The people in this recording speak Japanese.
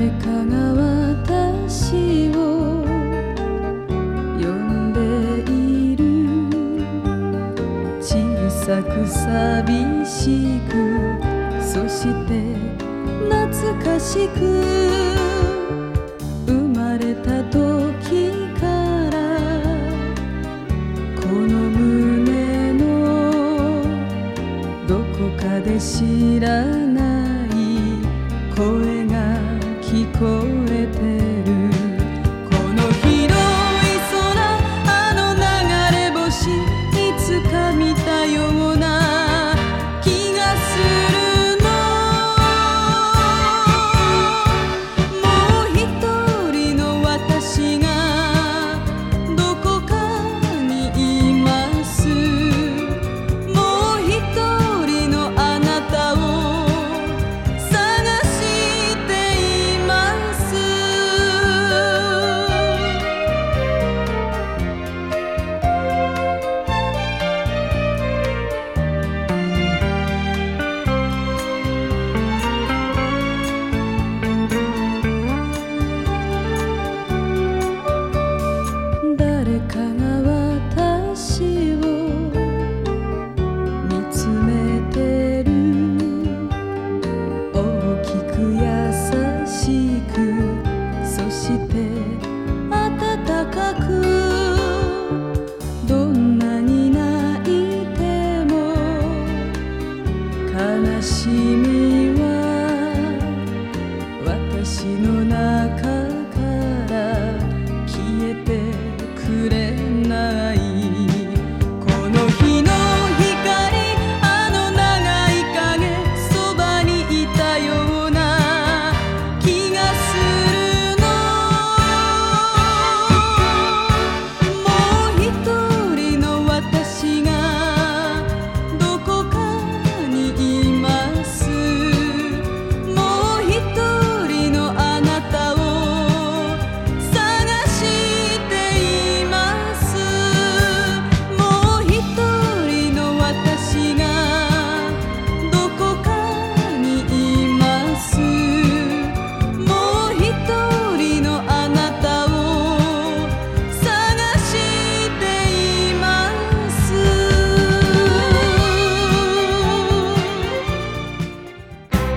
誰かが私を呼んでいる小さく寂しくそして懐かしく生まれた時からこの胸のどこかで知らない声熄灭。na